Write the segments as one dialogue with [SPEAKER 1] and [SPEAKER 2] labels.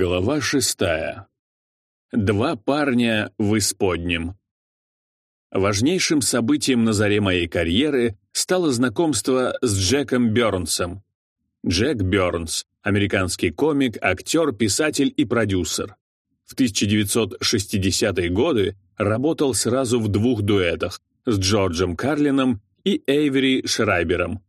[SPEAKER 1] Глава шестая. Два парня в исподнем. Важнейшим событием на заре моей карьеры стало знакомство с Джеком Бёрнсом. Джек Бёрнс – американский комик, актер, писатель и продюсер. В 1960-е годы работал сразу в двух дуэтах с Джорджем Карлином и Эйвери Шрайбером.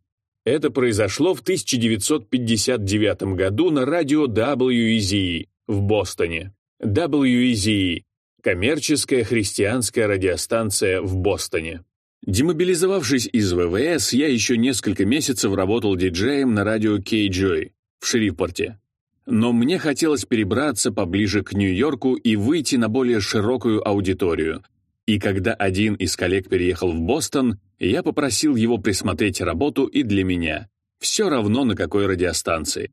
[SPEAKER 1] Это произошло в 1959 году на радио WEZE в Бостоне. WEZE – коммерческая христианская радиостанция в Бостоне. Демобилизовавшись из ВВС, я еще несколько месяцев работал диджеем на радио KJoy в Шрифпорте. Но мне хотелось перебраться поближе к Нью-Йорку и выйти на более широкую аудиторию, и когда один из коллег переехал в Бостон, я попросил его присмотреть работу и для меня. Все равно на какой радиостанции.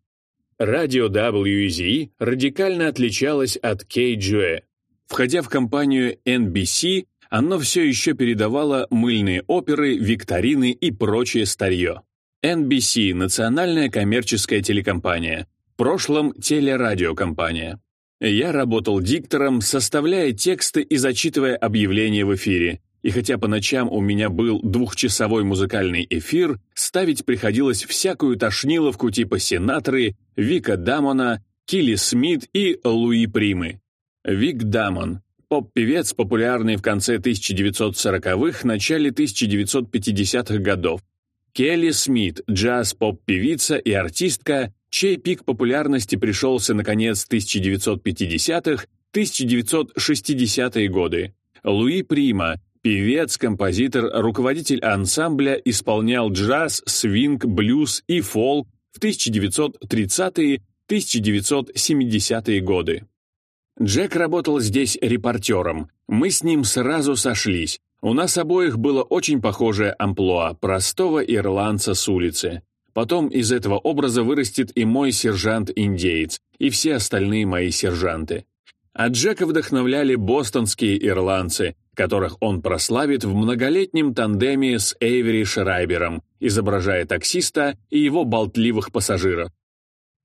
[SPEAKER 1] Радио WEZE радикально отличалось от KGE. Входя в компанию NBC, оно все еще передавало мыльные оперы, викторины и прочее старье. NBC – национальная коммерческая телекомпания, в прошлом телерадиокомпания. Я работал диктором, составляя тексты и зачитывая объявления в эфире. И хотя по ночам у меня был двухчасовой музыкальный эфир, ставить приходилось всякую тошниловку типа Сенаторы, Вика Дамона, Килли Смит и Луи Примы. Вик Дамон — поп-певец, популярный в конце 1940-х, начале 1950-х годов. Келли Смит — джаз-поп-певица и артистка, чей пик популярности пришелся на конец 1950-х, 1960-е годы. Луи Прима, певец, композитор, руководитель ансамбля, исполнял джаз, свинг, блюз и фолк в 1930-1970-е годы. Джек работал здесь репортером. Мы с ним сразу сошлись. У нас обоих было очень похожее амплуа простого ирландца с улицы. Потом из этого образа вырастет и мой сержант-индеец, и все остальные мои сержанты. А Джека вдохновляли бостонские ирландцы, которых он прославит в многолетнем тандеме с Эйвери Шрайбером, изображая таксиста и его болтливых пассажиров.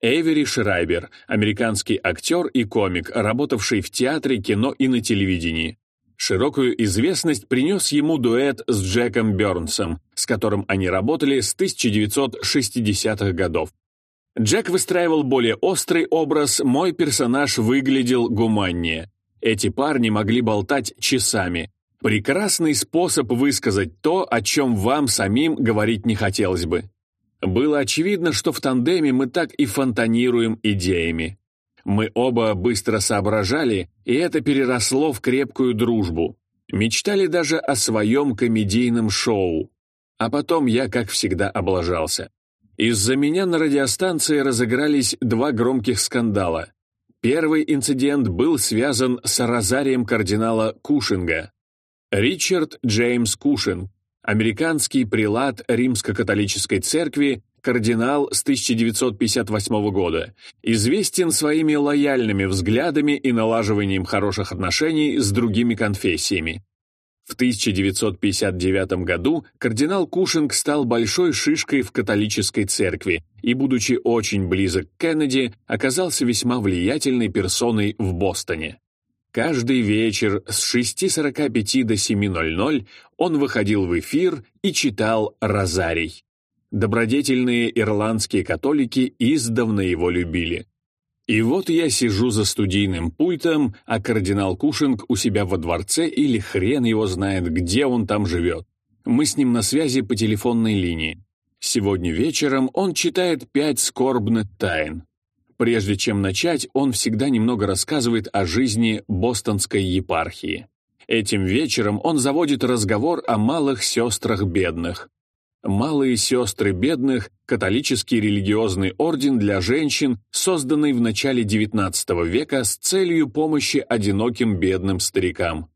[SPEAKER 1] Эйвери Шрайбер – американский актер и комик, работавший в театре, кино и на телевидении. Широкую известность принес ему дуэт с Джеком Бёрнсом, с которым они работали с 1960-х годов. Джек выстраивал более острый образ, мой персонаж выглядел гуманнее. Эти парни могли болтать часами. Прекрасный способ высказать то, о чем вам самим говорить не хотелось бы. Было очевидно, что в тандеме мы так и фонтанируем идеями. Мы оба быстро соображали, и это переросло в крепкую дружбу. Мечтали даже о своем комедийном шоу. А потом я, как всегда, облажался. Из-за меня на радиостанции разыгрались два громких скандала. Первый инцидент был связан с розарием кардинала Кушинга. Ричард Джеймс Кушинг, американский прилад Римско-католической церкви, кардинал с 1958 года, известен своими лояльными взглядами и налаживанием хороших отношений с другими конфессиями. В 1959 году кардинал Кушинг стал большой шишкой в католической церкви и, будучи очень близок к Кеннеди, оказался весьма влиятельной персоной в Бостоне. Каждый вечер с 6.45 до 7.00 он выходил в эфир и читал «Розарий». Добродетельные ирландские католики издавна его любили. И вот я сижу за студийным пультом, а кардинал Кушинг у себя во дворце или хрен его знает, где он там живет. Мы с ним на связи по телефонной линии. Сегодня вечером он читает пять скорбных тайн. Прежде чем начать, он всегда немного рассказывает о жизни бостонской епархии. Этим вечером он заводит разговор о малых сестрах бедных. Малые сестры бедных – католический религиозный орден для женщин, созданный в начале XIX века с целью помощи одиноким бедным старикам.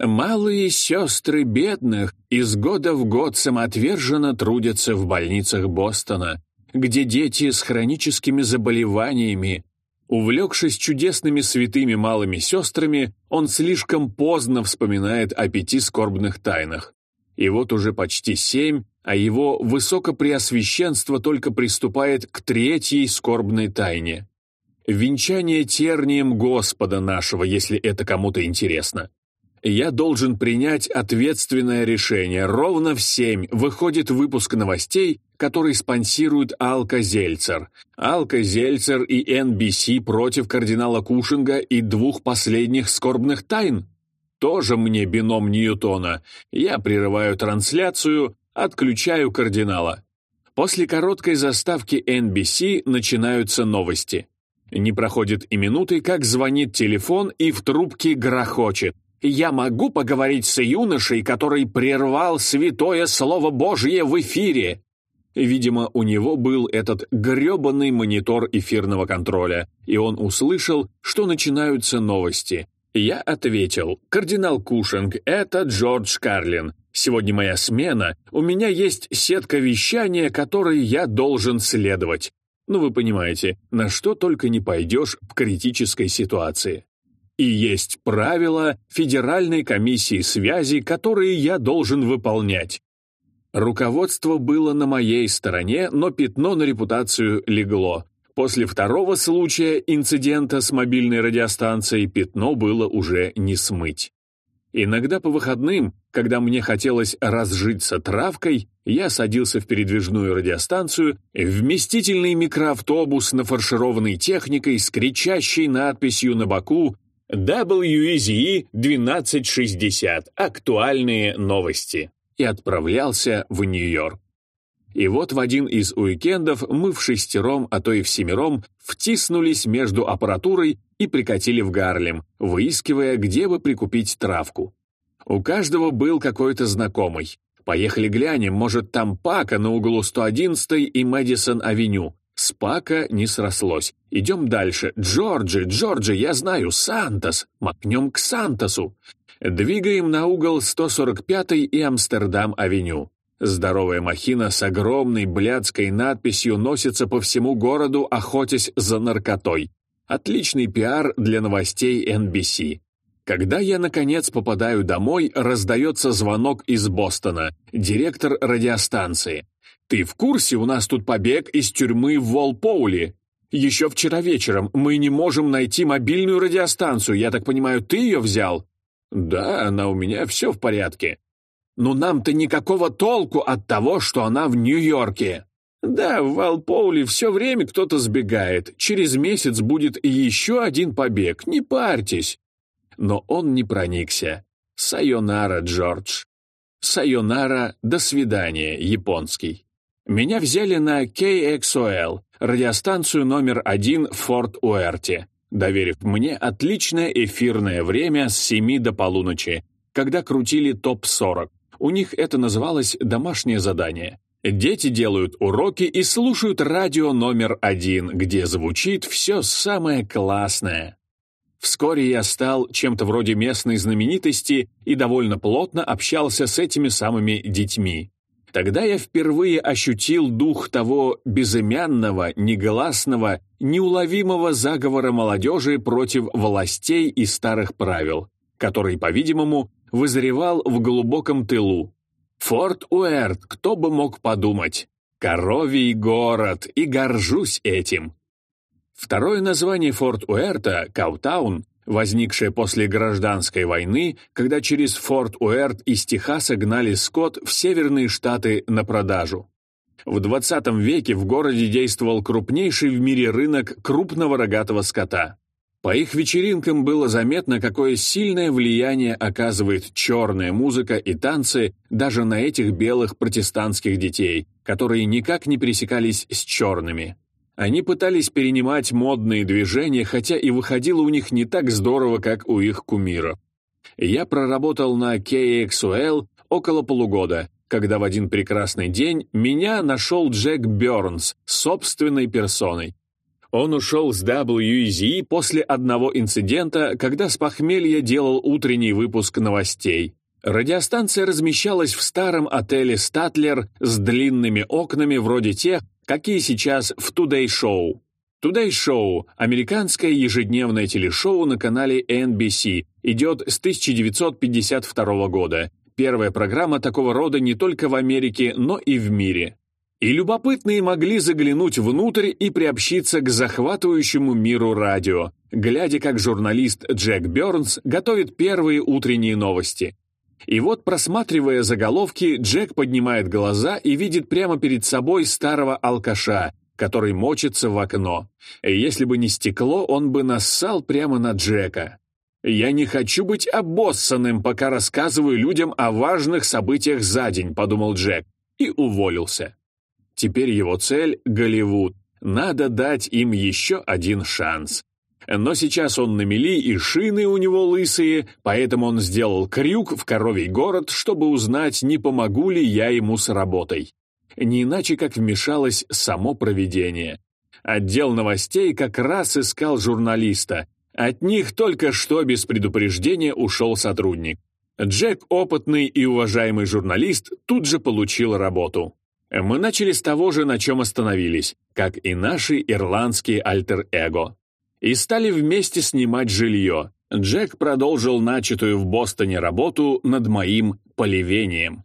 [SPEAKER 1] Малые сестры бедных из года в год самоотверженно трудятся в больницах Бостона, где дети с хроническими заболеваниями. Увлекшись чудесными святыми малыми сестрами, он слишком поздно вспоминает о пяти скорбных тайнах. И вот уже почти семь, а его высокопреосвященство только приступает к третьей скорбной тайне. венчание тернием Господа нашего, если это кому-то интересно. Я должен принять ответственное решение. Ровно в семь выходит выпуск новостей, который спонсирует Алка Зельцер. Алка Зельцер и NBC против кардинала Кушинга и двух последних скорбных тайн. Тоже мне бином Ньютона. Я прерываю трансляцию, отключаю кардинала. После короткой заставки NBC начинаются новости. Не проходит и минуты, как звонит телефон и в трубке грохочет. «Я могу поговорить с юношей, который прервал святое Слово Божье в эфире?» Видимо, у него был этот грёбаный монитор эфирного контроля, и он услышал, что начинаются новости. Я ответил, «Кардинал Кушинг, это Джордж Карлин. Сегодня моя смена, у меня есть сетка вещания, которой я должен следовать. Ну, вы понимаете, на что только не пойдешь в критической ситуации. И есть правила Федеральной комиссии связи, которые я должен выполнять. Руководство было на моей стороне, но пятно на репутацию легло. После второго случая инцидента с мобильной радиостанцией пятно было уже не смыть. Иногда по выходным, когда мне хотелось разжиться травкой, я садился в передвижную радиостанцию, вместительный микроавтобус, нафаршированный техникой с кричащей надписью на боку WEZE 1260 «Актуальные новости» и отправлялся в Нью-Йорк. И вот в один из уикендов мы в шестером, а то и в семером, втиснулись между аппаратурой и прикатили в Гарлем, выискивая, где бы прикупить травку. У каждого был какой-то знакомый. Поехали глянем, может, там Пака на углу 111 и Мэдисон-авеню. С Пака не срослось. Идем дальше. Джорджи, Джорджи, я знаю, Сантос. Макнем к Сантосу. Двигаем на угол 145 и Амстердам-авеню. Здоровая махина с огромной блядской надписью носится по всему городу, охотясь за наркотой. Отличный пиар для новостей NBC. Когда я, наконец, попадаю домой, раздается звонок из Бостона. Директор радиостанции. «Ты в курсе, у нас тут побег из тюрьмы в Волпоуле? Еще вчера вечером мы не можем найти мобильную радиостанцию. Я так понимаю, ты ее взял?» «Да, она у меня, все в порядке». Но нам-то никакого толку от того, что она в Нью-Йорке. Да, в Валпоуле все время кто-то сбегает. Через месяц будет еще один побег, не парьтесь. Но он не проникся. Сайонара, Джордж. Сайонара, до свидания, японский. Меня взяли на KXOL, радиостанцию номер один в Форт Уэрте, доверив мне отличное эфирное время с 7 до полуночи, когда крутили ТОП-40. У них это называлось «домашнее задание». Дети делают уроки и слушают радио номер один, где звучит все самое классное. Вскоре я стал чем-то вроде местной знаменитости и довольно плотно общался с этими самыми детьми. Тогда я впервые ощутил дух того безымянного, негласного, неуловимого заговора молодежи против властей и старых правил, который, по-видимому, вызревал в глубоком тылу. Форт Уэрт, кто бы мог подумать. Коровий город, и горжусь этим. Второе название Форт Уэрта, Каутаун, возникшее после гражданской войны, когда через Форт Уэрт из Техаса гнали скот в северные штаты на продажу. В 20 веке в городе действовал крупнейший в мире рынок крупного рогатого скота. По их вечеринкам было заметно, какое сильное влияние оказывает черная музыка и танцы даже на этих белых протестантских детей, которые никак не пересекались с черными. Они пытались перенимать модные движения, хотя и выходило у них не так здорово, как у их кумиров. Я проработал на KXOL около полугода, когда в один прекрасный день меня нашел Джек Бёрнс собственной персоной. Он ушел с WEZ после одного инцидента, когда с похмелья делал утренний выпуск новостей. Радиостанция размещалась в старом отеле «Статлер» с длинными окнами вроде тех, какие сейчас в Today Show. Today Show – американское ежедневное телешоу на канале NBC, идет с 1952 года. Первая программа такого рода не только в Америке, но и в мире. И любопытные могли заглянуть внутрь и приобщиться к захватывающему миру радио, глядя, как журналист Джек Бёрнс готовит первые утренние новости. И вот, просматривая заголовки, Джек поднимает глаза и видит прямо перед собой старого алкаша, который мочится в окно. Если бы не стекло, он бы нассал прямо на Джека. «Я не хочу быть обоссанным, пока рассказываю людям о важных событиях за день», — подумал Джек, и уволился. Теперь его цель — Голливуд. Надо дать им еще один шанс. Но сейчас он на мели, и шины у него лысые, поэтому он сделал крюк в коровий город, чтобы узнать, не помогу ли я ему с работой. Не иначе, как вмешалось само проведение. Отдел новостей как раз искал журналиста. От них только что без предупреждения ушел сотрудник. Джек, опытный и уважаемый журналист, тут же получил работу. Мы начали с того же, на чем остановились, как и наши ирландские альтер-эго и стали вместе снимать жилье. Джек продолжил начатую в Бостоне работу над моим поливением.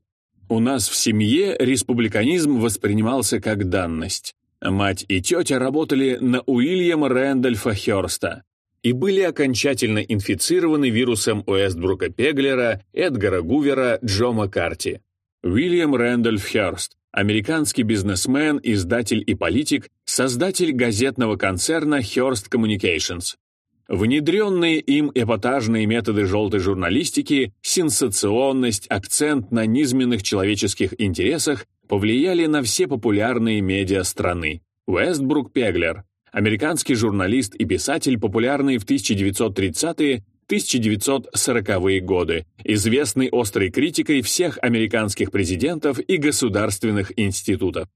[SPEAKER 1] У нас в семье республиканизм воспринимался как данность. Мать и тетя работали на Уильяма Рэндольфа Хёрста и были окончательно инфицированы вирусом Уэстбрука Пеглера, Эдгара Гувера, Джо Маккарти. Уильям Рэндольф Хёрст американский бизнесмен, издатель и политик, создатель газетного концерна Hearst Communications. Внедренные им эпатажные методы желтой журналистики, сенсационность, акцент на низменных человеческих интересах повлияли на все популярные медиа страны. Уэстбрук Пеглер, американский журналист и писатель, популярный в 1930-е 1940-е годы, известный острой критикой всех американских президентов и государственных институтов.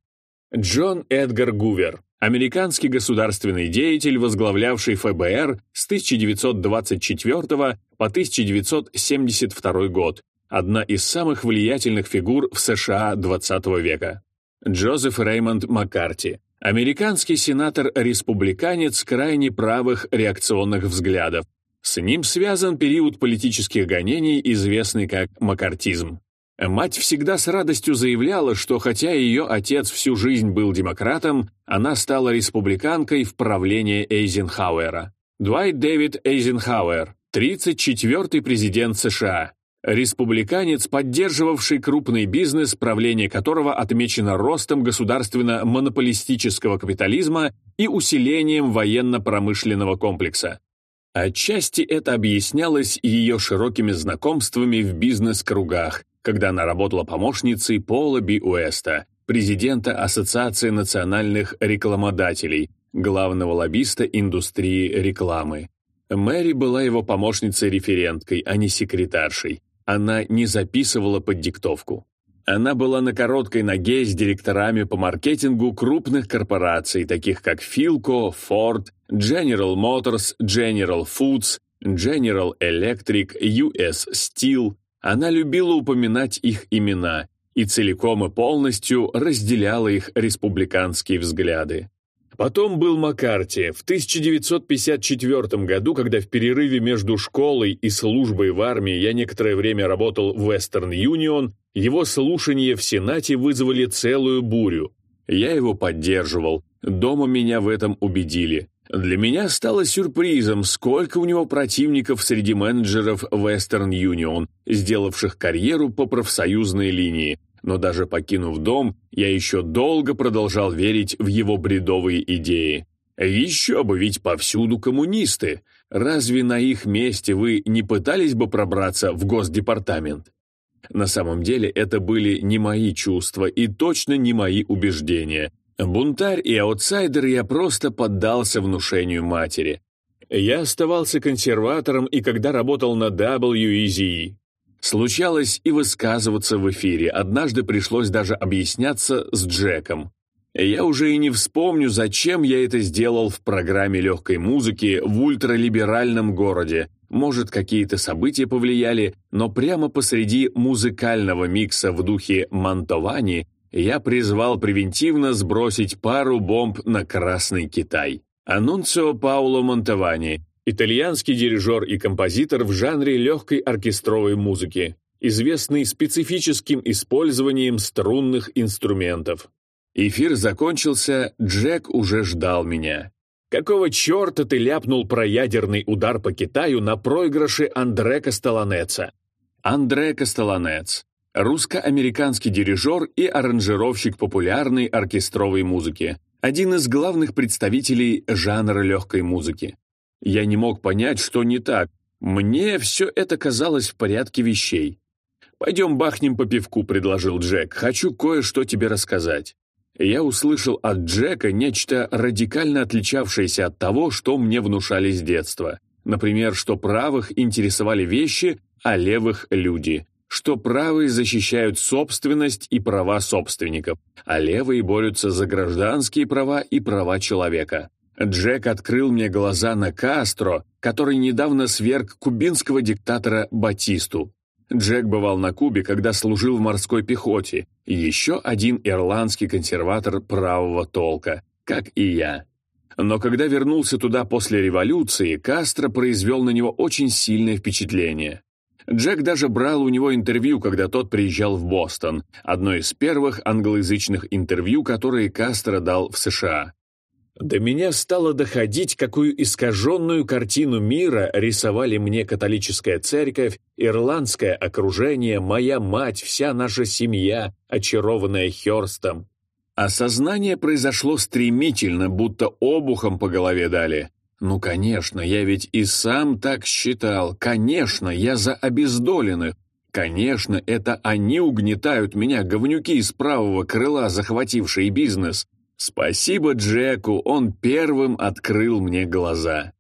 [SPEAKER 1] Джон Эдгар Гувер, американский государственный деятель, возглавлявший ФБР с 1924 по 1972 год, одна из самых влиятельных фигур в США XX века. Джозеф Реймонд Маккарти, американский сенатор-республиканец крайне правых реакционных взглядов, с ним связан период политических гонений, известный как макартизм. Мать всегда с радостью заявляла, что хотя ее отец всю жизнь был демократом, она стала республиканкой в правлении Эйзенхауэра. Дуайт Дэвид Эйзенхауэр, 34-й президент США, республиканец, поддерживавший крупный бизнес, правление которого отмечено ростом государственно-монополистического капитализма и усилением военно-промышленного комплекса. Отчасти это объяснялось ее широкими знакомствами в бизнес-кругах, когда она работала помощницей Пола Би Уэста, президента Ассоциации национальных рекламодателей, главного лоббиста индустрии рекламы. Мэри была его помощницей-референткой, а не секретаршей. Она не записывала под диктовку. Она была на короткой ноге с директорами по маркетингу крупных корпораций, таких как Philco, Ford, General Motors, General Foods, General Electric, US Steel. Она любила упоминать их имена и целиком и полностью разделяла их республиканские взгляды. Потом был Маккарти. В 1954 году, когда в перерыве между школой и службой в армии я некоторое время работал в Western Union, его слушания в Сенате вызвали целую бурю. Я его поддерживал. Дома меня в этом убедили. Для меня стало сюрпризом, сколько у него противников среди менеджеров Western Union, сделавших карьеру по профсоюзной линии но даже покинув дом, я еще долго продолжал верить в его бредовые идеи. Еще бы, ведь повсюду коммунисты. Разве на их месте вы не пытались бы пробраться в Госдепартамент? На самом деле это были не мои чувства и точно не мои убеждения. Бунтарь и аутсайдер я просто поддался внушению матери. Я оставался консерватором и когда работал на WEZE, Случалось и высказываться в эфире, однажды пришлось даже объясняться с Джеком. Я уже и не вспомню, зачем я это сделал в программе легкой музыки в ультралиберальном городе. Может, какие-то события повлияли, но прямо посреди музыкального микса в духе Мантовани я призвал превентивно сбросить пару бомб на Красный Китай. Анунцио Пауло Монтовани, Итальянский дирижер и композитор в жанре легкой оркестровой музыки, известный специфическим использованием струнных инструментов. Эфир закончился, Джек уже ждал меня. «Какого черта ты ляпнул про ядерный удар по Китаю на проигрыше Андре Кастеланеца?» Андре Кастеланец – русско-американский дирижер и аранжировщик популярной оркестровой музыки, один из главных представителей жанра легкой музыки. Я не мог понять, что не так. Мне все это казалось в порядке вещей. «Пойдем бахнем по пивку», — предложил Джек. «Хочу кое-что тебе рассказать». Я услышал от Джека нечто радикально отличавшееся от того, что мне внушали с детства. Например, что правых интересовали вещи, а левых — люди. Что правые защищают собственность и права собственников, а левые борются за гражданские права и права человека. Джек открыл мне глаза на Кастро, который недавно сверг кубинского диктатора Батисту. Джек бывал на Кубе, когда служил в морской пехоте, еще один ирландский консерватор правого толка, как и я. Но когда вернулся туда после революции, Кастро произвел на него очень сильное впечатление. Джек даже брал у него интервью, когда тот приезжал в Бостон, одно из первых англоязычных интервью, которые Кастро дал в США. До меня стало доходить, какую искаженную картину мира рисовали мне католическая церковь, ирландское окружение, моя мать, вся наша семья, очарованная Хёрстом. Осознание произошло стремительно, будто обухом по голове дали. Ну, конечно, я ведь и сам так считал. Конечно, я за обездоленных. Конечно, это они угнетают меня, говнюки из правого крыла, захватившие бизнес. Спасибо Джеку, он первым открыл мне глаза.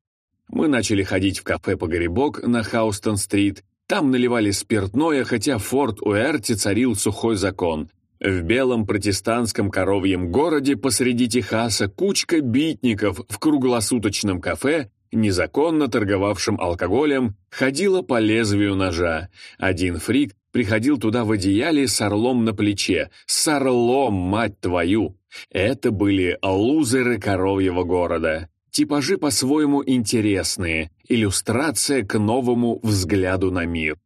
[SPEAKER 1] Мы начали ходить в кафе «Погребок» на Хаустон-стрит. Там наливали спиртное, хотя в Форт Уэрте царил сухой закон. В белом протестантском коровьем городе посреди Техаса кучка битников в круглосуточном кафе, незаконно торговавшим алкоголем, ходила по лезвию ножа. Один фрик приходил туда в одеяле с орлом на плече. С орлом, мать твою! Это были лузеры коровьего города. Типажи по-своему интересные, иллюстрация к новому взгляду на мир.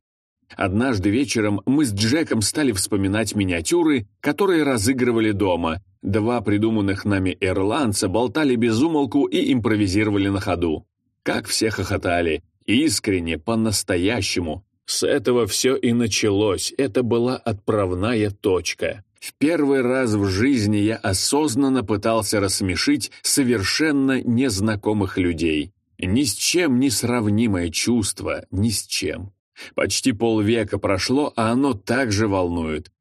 [SPEAKER 1] Однажды вечером мы с Джеком стали вспоминать миниатюры, которые разыгрывали дома. Два придуманных нами ирландца болтали без умолку и импровизировали на ходу. Как все хохотали. Искренне, по-настоящему. С этого все и началось. Это была отправная точка. В первый раз в жизни я осознанно пытался рассмешить совершенно незнакомых людей. Ни с чем не сравнимое чувство, ни с чем. Почти полвека прошло, а оно также волнует.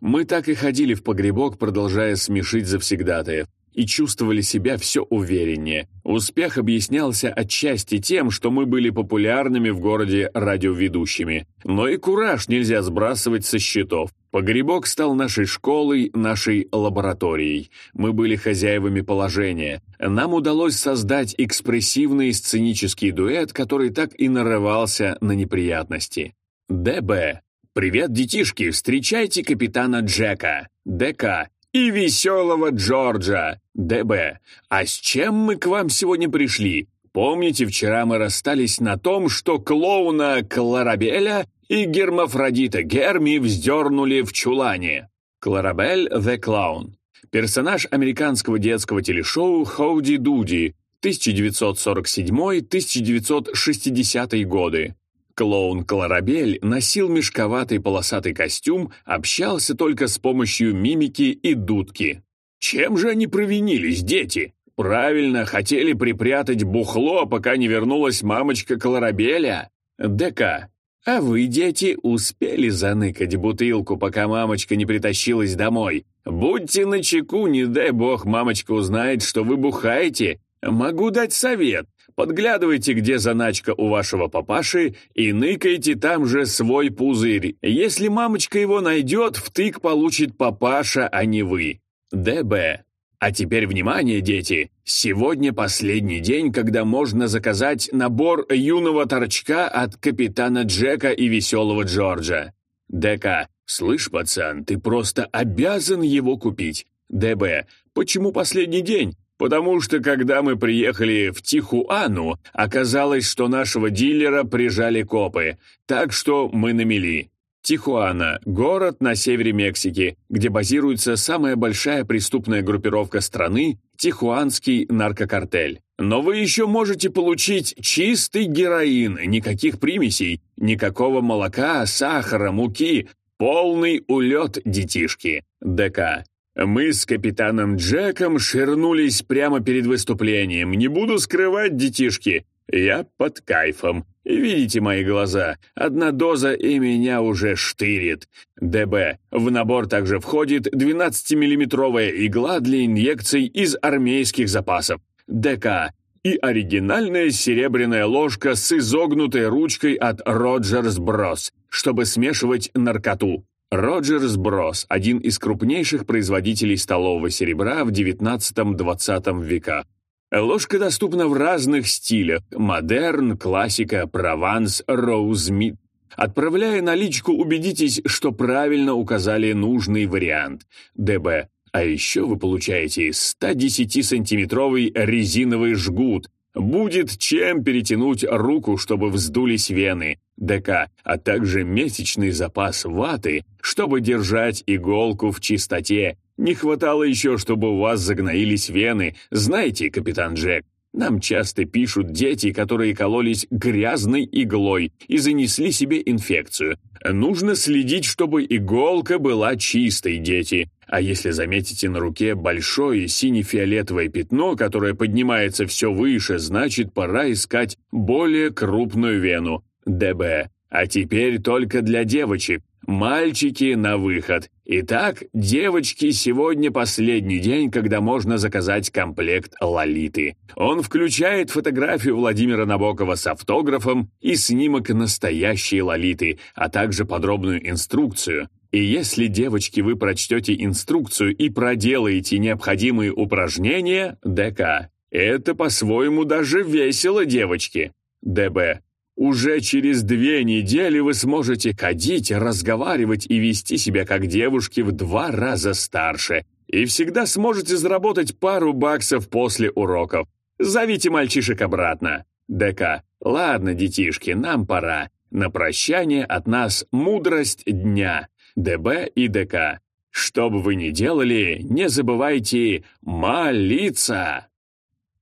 [SPEAKER 1] Мы так и ходили в погребок, продолжая смешить завсегдатаев и чувствовали себя все увереннее. Успех объяснялся отчасти тем, что мы были популярными в городе радиоведущими. Но и кураж нельзя сбрасывать со счетов. Погребок стал нашей школой, нашей лабораторией. Мы были хозяевами положения. Нам удалось создать экспрессивный сценический дуэт, который так и нарывался на неприятности. ДБ. «Привет, детишки! Встречайте капитана Джека!» ДК и веселого Джорджа, ДБ. А с чем мы к вам сегодня пришли? Помните, вчера мы расстались на том, что клоуна Кларабеля и гермафродита Герми вздернули в чулане. Кларабель the Clown. Персонаж американского детского телешоу «Хоуди Дуди» 1947-1960 годы. Клоун Кларабель носил мешковатый полосатый костюм, общался только с помощью мимики и дудки. Чем же они провинились, дети? Правильно, хотели припрятать бухло, пока не вернулась мамочка Кларабеля? ДК. А вы, дети, успели заныкать бутылку, пока мамочка не притащилась домой. Будьте начеку, не дай бог мамочка узнает, что вы бухаете. Могу дать совет. Подглядывайте, где заначка у вашего папаши, и ныкайте там же свой пузырь. Если мамочка его найдет, втык получит папаша, а не вы. ДБ. А теперь внимание, дети! Сегодня последний день, когда можно заказать набор юного торчка от капитана Джека и веселого Джорджа. ДК. Слышь, пацан, ты просто обязан его купить. ДБ. Почему последний день? Потому что когда мы приехали в Тихуану, оказалось, что нашего дилера прижали копы, так что мы намели. Тихуана – город на севере Мексики, где базируется самая большая преступная группировка страны – Тихуанский наркокартель. Но вы еще можете получить чистый героин, никаких примесей, никакого молока, сахара, муки, полный улет детишки. ДК. Мы с капитаном Джеком ширнулись прямо перед выступлением. Не буду скрывать, детишки, я под кайфом. Видите мои глаза? Одна доза и меня уже штырит. ДБ. В набор также входит 12-миллиметровая игла для инъекций из армейских запасов. ДК. И оригинальная серебряная ложка с изогнутой ручкой от Роджерс Брос, чтобы смешивать наркоту. Роджерс Брос – один из крупнейших производителей столового серебра в XIX-XX веках. Ложка доступна в разных стилях – модерн, классика, прованс, роузмит. Отправляя наличку, убедитесь, что правильно указали нужный вариант – ДБ. А еще вы получаете 110-сантиметровый резиновый жгут. Будет чем перетянуть руку, чтобы вздулись вены. ДК, а также месячный запас ваты, чтобы держать иголку в чистоте не хватало еще, чтобы у вас загноились вены. Знаете, капитан Джек, нам часто пишут дети, которые кололись грязной иглой и занесли себе инфекцию. Нужно следить, чтобы иголка была чистой, дети. А если заметите на руке большое сине-фиолетовое пятно, которое поднимается все выше, значит, пора искать более крупную вену. ДБ. А теперь только для девочек. Мальчики на выход. Итак, девочки, сегодня последний день, когда можно заказать комплект «Лолиты». Он включает фотографию Владимира Набокова с автографом и снимок настоящей «Лолиты», а также подробную инструкцию. И если, девочки, вы прочтете инструкцию и проделаете необходимые упражнения, ДК, это по-своему даже весело, девочки. ДБ, уже через две недели вы сможете ходить, разговаривать и вести себя как девушки в два раза старше. И всегда сможете заработать пару баксов после уроков. Зовите мальчишек обратно. ДК. Ладно, детишки, нам пора. На прощание от нас мудрость дня. ДБ и ДК. Что бы вы ни делали, не забывайте молиться.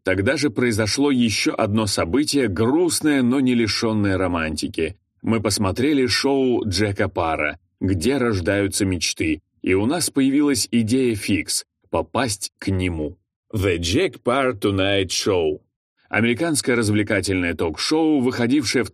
[SPEAKER 1] Тогда же произошло еще одно событие, грустное, но не лишенное романтики. Мы посмотрели шоу Джека Пара «Где рождаются мечты», и у нас появилась идея фикс — попасть к нему. The Jack Parr Tonight Show Американское развлекательное ток-шоу, выходившее в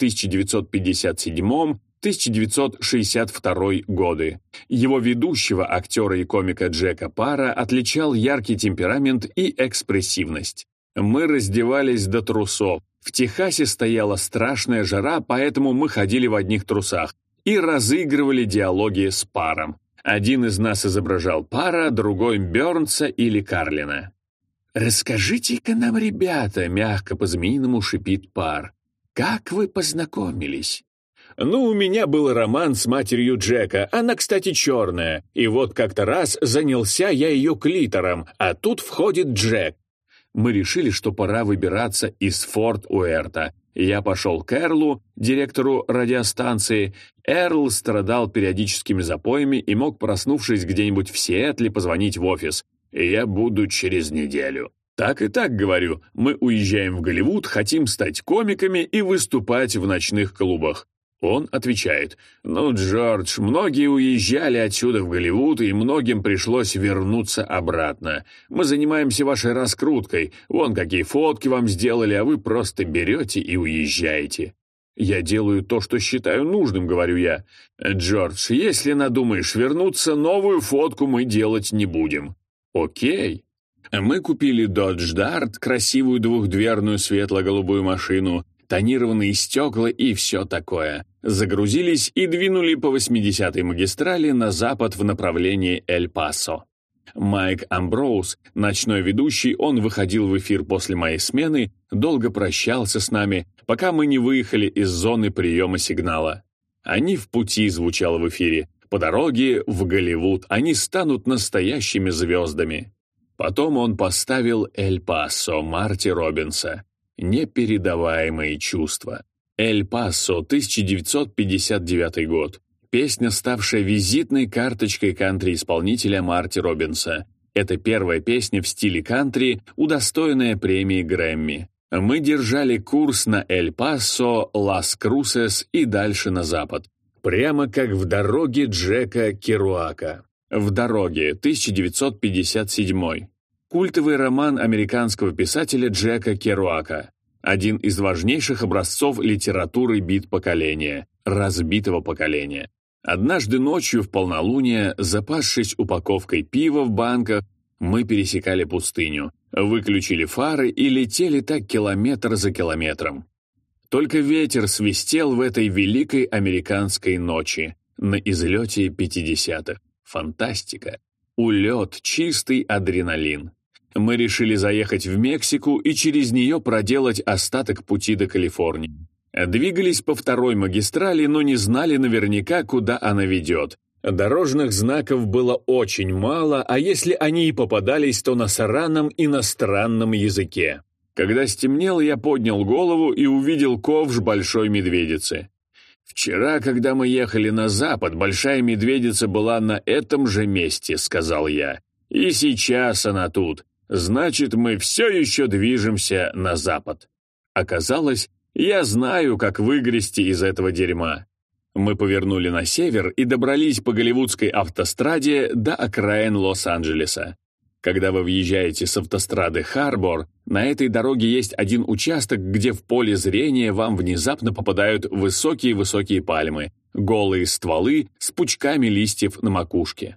[SPEAKER 1] 1957-1962 годы. Его ведущего, актера и комика Джека Пара отличал яркий темперамент и экспрессивность. Мы раздевались до трусов. В Техасе стояла страшная жара, поэтому мы ходили в одних трусах и разыгрывали диалоги с паром. Один из нас изображал пара, другой — Бёрнса или Карлина. «Расскажите-ка нам, ребята», — мягко по-змеиному шипит пар. «Как вы познакомились?» «Ну, у меня был роман с матерью Джека, она, кстати, черная, и вот как-то раз занялся я ее клитором, а тут входит Джек мы решили, что пора выбираться из Форт Уэрта. Я пошел к Эрлу, директору радиостанции. Эрл страдал периодическими запоями и мог, проснувшись где-нибудь в Сиэтле, позвонить в офис. «Я буду через неделю». Так и так, говорю, мы уезжаем в Голливуд, хотим стать комиками и выступать в ночных клубах. Он отвечает, «Ну, Джордж, многие уезжали отсюда в Голливуд, и многим пришлось вернуться обратно. Мы занимаемся вашей раскруткой. Вон какие фотки вам сделали, а вы просто берете и уезжаете». «Я делаю то, что считаю нужным», — говорю я. «Джордж, если надумаешь вернуться, новую фотку мы делать не будем». «Окей». Мы купили Dodge Dart, красивую двухдверную светло-голубую машину, тонированные стекла и все такое загрузились и двинули по 80-й магистрали на запад в направлении Эль-Пасо. Майк Амброуз, ночной ведущий, он выходил в эфир после моей смены, долго прощался с нами, пока мы не выехали из зоны приема сигнала. «Они в пути» звучало в эфире. «По дороге в Голливуд они станут настоящими звездами». Потом он поставил «Эль-Пасо» Марти Робинса. Непередаваемые чувства. Эль-Пасо, 1959 год. песня, ставшая визитной карточкой кантри-исполнителя Марти Робинса. Это первая песня в стиле кантри, удостоенная премии Грэмми. Мы держали курс на Эль-Пасо, Лас-Крусес и дальше на запад. Прямо как в дороге Джека Керуака. В дороге, 1957. Культовый роман американского писателя Джека Керуака. Один из важнейших образцов литературы бит поколения, разбитого поколения. Однажды ночью в полнолуние, запасшись упаковкой пива в банках, мы пересекали пустыню, выключили фары и летели так километр за километром. Только ветер свистел в этой великой американской ночи, на излете 50-х. Фантастика. Улет, чистый адреналин. Мы решили заехать в Мексику и через нее проделать остаток пути до Калифорнии. Двигались по второй магистрали, но не знали наверняка, куда она ведет. Дорожных знаков было очень мало, а если они и попадались, то на саранном иностранном языке. Когда стемнело, я поднял голову и увидел ковш большой медведицы. «Вчера, когда мы ехали на запад, большая медведица была на этом же месте», — сказал я. «И сейчас она тут. Значит, мы все еще движемся на запад». Оказалось, я знаю, как выгрести из этого дерьма. Мы повернули на север и добрались по Голливудской автостраде до окраин Лос-Анджелеса. Когда вы въезжаете с автострады Харбор, на этой дороге есть один участок, где в поле зрения вам внезапно попадают высокие-высокие пальмы, голые стволы с пучками листьев на макушке.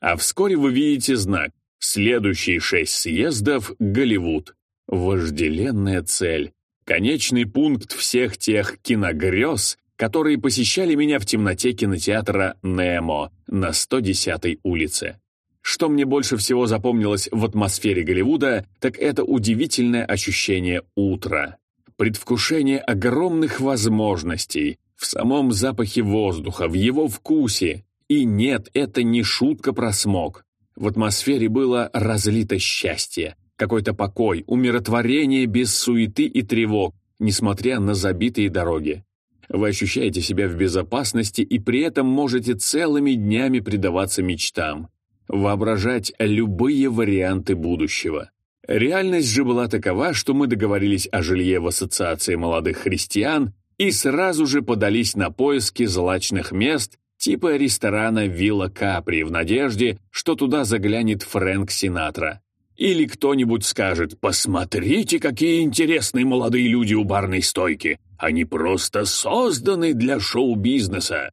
[SPEAKER 1] А вскоре вы видите знак «Следующие шесть съездов – Голливуд». Вожделенная цель. Конечный пункт всех тех киногрез, которые посещали меня в темноте кинотеатра «Немо» на 110-й улице. Что мне больше всего запомнилось в атмосфере Голливуда, так это удивительное ощущение утра. Предвкушение огромных возможностей в самом запахе воздуха, в его вкусе. И нет, это не шутка про смог. В атмосфере было разлито счастье, какой-то покой, умиротворение без суеты и тревог, несмотря на забитые дороги. Вы ощущаете себя в безопасности и при этом можете целыми днями предаваться мечтам, воображать любые варианты будущего. Реальность же была такова, что мы договорились о жилье в Ассоциации молодых христиан и сразу же подались на поиски злачных мест типа ресторана «Вилла Капри» в надежде, что туда заглянет Фрэнк Синатра. Или кто-нибудь скажет «Посмотрите, какие интересные молодые люди у барной стойки! Они просто созданы для шоу-бизнеса!»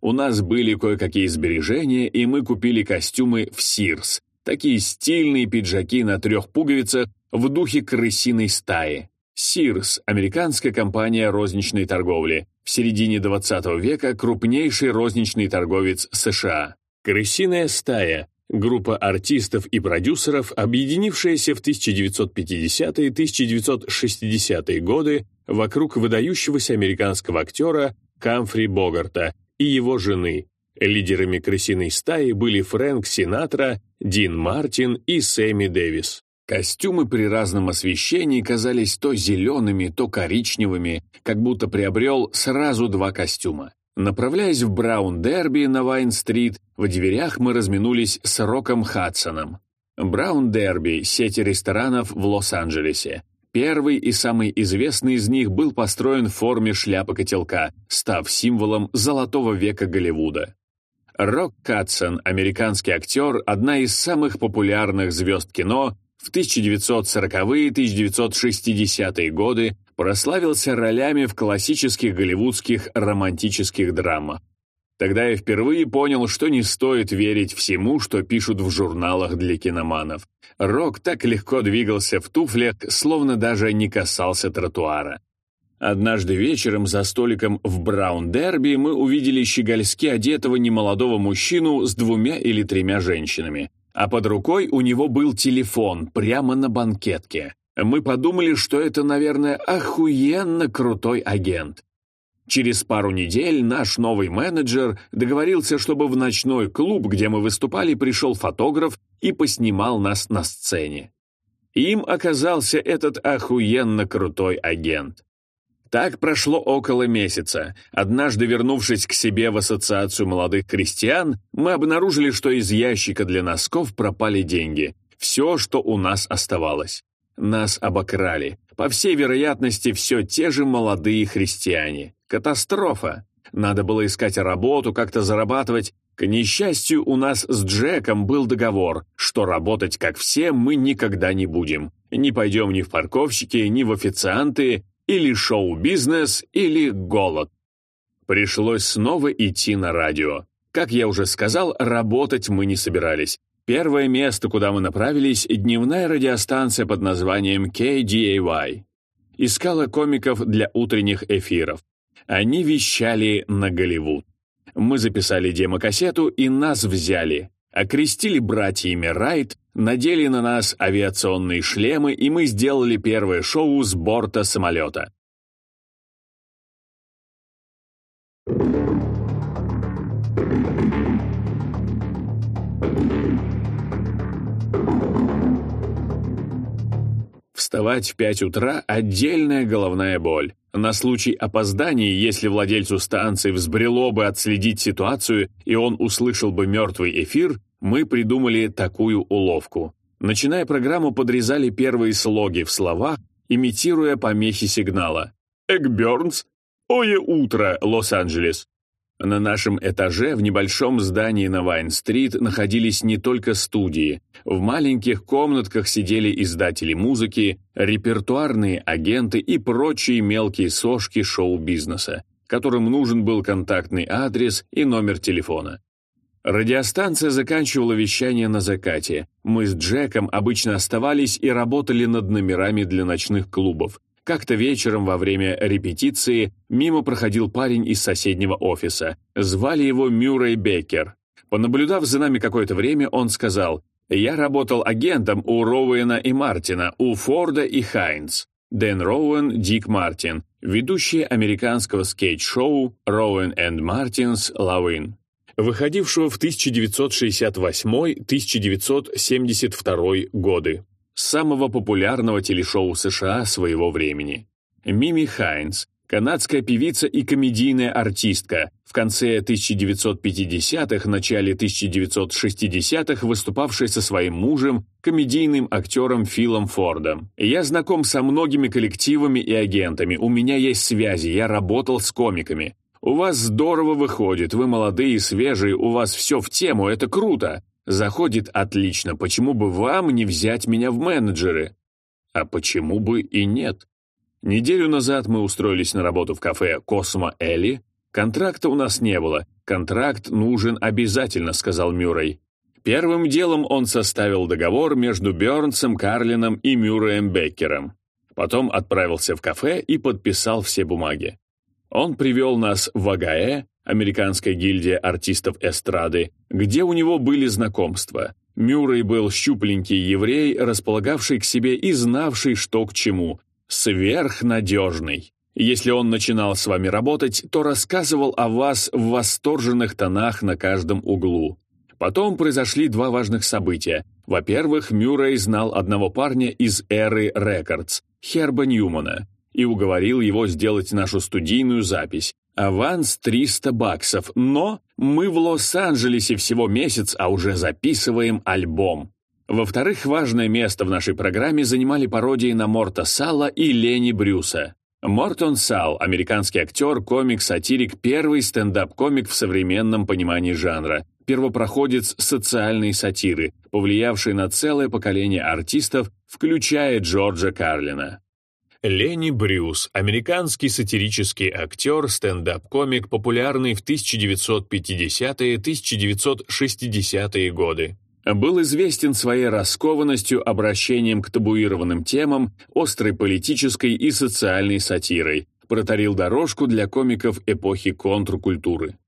[SPEAKER 1] У нас были кое-какие сбережения, и мы купили костюмы в Сирс, такие стильные пиджаки на трех пуговицах в духе крысиной стаи. Сирс – американская компания розничной торговли, в середине 20 века крупнейший розничный торговец США. Крысиная стая Группа артистов и продюсеров, объединившаяся в 1950-1960-е годы вокруг выдающегося американского актера Камфри Богарта и его жены. Лидерами крысиной стаи были Фрэнк Синатра, Дин Мартин и Сэмми Дэвис. Костюмы при разном освещении казались то зелеными, то коричневыми, как будто приобрел сразу два костюма. Направляясь в Браун-Дерби на Вайн-стрит, в дверях мы разминулись с Роком Хадсоном. Браун-Дерби – сеть ресторанов в Лос-Анджелесе. Первый и самый известный из них был построен в форме шляпы-котелка, став символом золотого века Голливуда. Рок Хадсон, американский актер, одна из самых популярных звезд кино, в 1940-1960-е годы прославился ролями в классических голливудских романтических драмах. Тогда я впервые понял, что не стоит верить всему, что пишут в журналах для киноманов. Рок так легко двигался в туфлях, словно даже не касался тротуара. Однажды вечером за столиком в Браун-Дерби мы увидели щегольски одетого немолодого мужчину с двумя или тремя женщинами. А под рукой у него был телефон прямо на банкетке. Мы подумали, что это, наверное, охуенно крутой агент. Через пару недель наш новый менеджер договорился, чтобы в ночной клуб, где мы выступали, пришел фотограф и поснимал нас на сцене. Им оказался этот охуенно крутой агент. Так прошло около месяца. Однажды, вернувшись к себе в Ассоциацию молодых крестьян, мы обнаружили, что из ящика для носков пропали деньги. Все, что у нас оставалось. Нас обокрали. По всей вероятности, все те же молодые христиане. Катастрофа. Надо было искать работу, как-то зарабатывать. К несчастью, у нас с Джеком был договор, что работать как все мы никогда не будем. Не пойдем ни в парковщики, ни в официанты, или шоу-бизнес, или голод. Пришлось снова идти на радио. Как я уже сказал, работать мы не собирались. Первое место, куда мы направились, дневная радиостанция под названием KDAY. Искала комиков для утренних эфиров. Они вещали на Голливуд. Мы записали демокассету, и нас взяли. Окрестили братьями Райт, надели на нас авиационные шлемы, и мы сделали первое шоу с борта самолета. Вставать в пять утра – отдельная головная боль. На случай опозданий, если владельцу станции взбрело бы отследить ситуацию и он услышал бы мертвый эфир, мы придумали такую уловку. Начиная программу, подрезали первые слоги в словах, имитируя помехи сигнала. «Эгбернс», «Ое утро, Лос-Анджелес», на нашем этаже в небольшом здании на Вайн-стрит находились не только студии. В маленьких комнатках сидели издатели музыки, репертуарные агенты и прочие мелкие сошки шоу-бизнеса, которым нужен был контактный адрес и номер телефона. Радиостанция заканчивала вещание на закате. Мы с Джеком обычно оставались и работали над номерами для ночных клубов, как-то вечером во время репетиции мимо проходил парень из соседнего офиса. Звали его Мюррей Беккер. Понаблюдав за нами какое-то время, он сказал, «Я работал агентом у Роуэна и Мартина, у Форда и Хайнс». Дэн Роуэн, Дик Мартин, ведущие американского скетч-шоу «Rowan and Martin's Laugh-In», выходившего в 1968-1972 годы самого популярного телешоу США своего времени. Мими Хайнс, канадская певица и комедийная артистка, в конце 1950-х, начале 1960-х выступавшая со своим мужем, комедийным актером Филом Фордом. Я знаком со многими коллективами и агентами, у меня есть связи, я работал с комиками. У вас здорово выходит, вы молодые и свежие, у вас все в тему, это круто. Заходит отлично, почему бы вам не взять меня в менеджеры? А почему бы и нет? Неделю назад мы устроились на работу в кафе «Космо Элли». Контракта у нас не было. Контракт нужен обязательно, сказал Мюррей. Первым делом он составил договор между Бёрнсом, Карлином и Мюрреем Беккером. Потом отправился в кафе и подписал все бумаги. Он привел нас в АГАЭ, Американская гильдия артистов эстрады, где у него были знакомства. Мюррей был щупленький еврей, располагавший к себе и знавший, что к чему. Сверхнадежный. Если он начинал с вами работать, то рассказывал о вас в восторженных тонах на каждом углу. Потом произошли два важных события. Во-первых, Мюррей знал одного парня из эры Рекордс, Херба Ньюмана, и уговорил его сделать нашу студийную запись. Аванс 300 баксов, но мы в Лос-Анджелесе всего месяц, а уже записываем альбом. Во-вторых, важное место в нашей программе занимали пародии на Морта Сала и Лени Брюса. Мортон Сал – американский актер, комик, сатирик, первый стендап-комик в современном понимании жанра, первопроходец социальной сатиры, повлиявший на целое поколение артистов, включая Джорджа Карлина. Лени Брюс, американский сатирический актер, стендап-комик, популярный в 1950-1960-е годы. Был известен своей раскованностью, обращением к табуированным темам, острой политической и социальной сатирой, протарил дорожку для комиков эпохи контркультуры.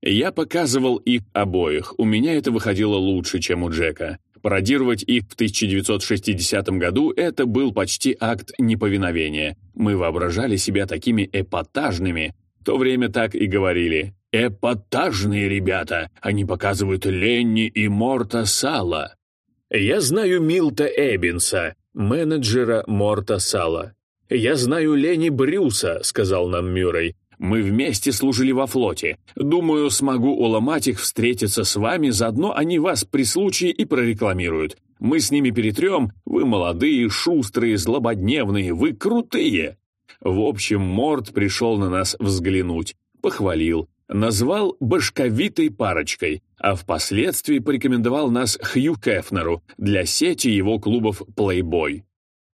[SPEAKER 1] Я показывал их обоих, у меня это выходило лучше, чем у Джека. Пародировать их в 1960 году – это был почти акт неповиновения. Мы воображали себя такими эпатажными. В то время так и говорили. «Эпатажные ребята! Они показывают Ленни и Морта Сала». Я знаю Милта Эббинса, менеджера Морта Сала. «Я знаю Лени Брюса», — сказал нам Мюррей. «Мы вместе служили во флоте. Думаю, смогу уломать их встретиться с вами, заодно они вас при случае и прорекламируют. Мы с ними перетрем, вы молодые, шустрые, злободневные, вы крутые». В общем, Морд пришел на нас взглянуть, похвалил, назвал башковитой парочкой, а впоследствии порекомендовал нас Хью Хефнеру для сети его клубов Playboy.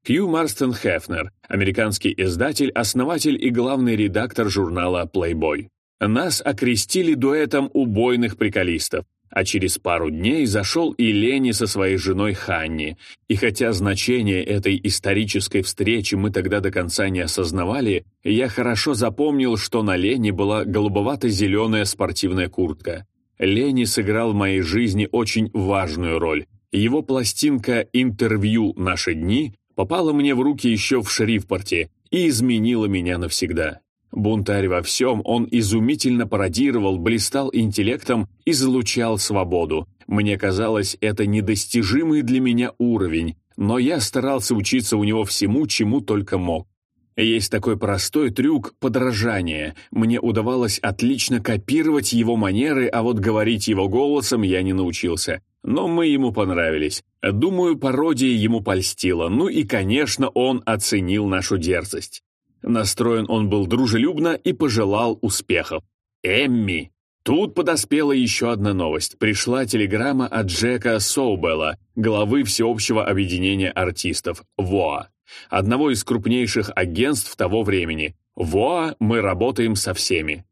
[SPEAKER 1] Хью Марстон Хефнер, американский издатель, основатель и главный редактор журнала Playboy. Нас окрестили дуэтом убойных приколистов, а через пару дней зашел и Лени со своей женой Ханни. И хотя значение этой исторической встречи мы тогда до конца не осознавали, я хорошо запомнил, что на Лене была голубовато-зеленая спортивная куртка. Лени сыграл в моей жизни очень важную роль. Его пластинка «Интервью. Наши дни» попала мне в руки еще в Шрифпорте и изменила меня навсегда. Бунтарь во всем, он изумительно пародировал, блистал интеллектом, и излучал свободу. Мне казалось, это недостижимый для меня уровень, но я старался учиться у него всему, чему только мог. Есть такой простой трюк подражания. Мне удавалось отлично копировать его манеры, а вот говорить его голосом я не научился. Но мы ему понравились. Думаю, пародия ему польстила. Ну и, конечно, он оценил нашу дерзость. Настроен он был дружелюбно и пожелал успехов. «Эмми!» Тут подоспела еще одна новость. Пришла телеграмма от Джека Соубелла, главы всеобщего объединения артистов ВОА одного из крупнейших агентств того времени. «ВОА, мы работаем со всеми».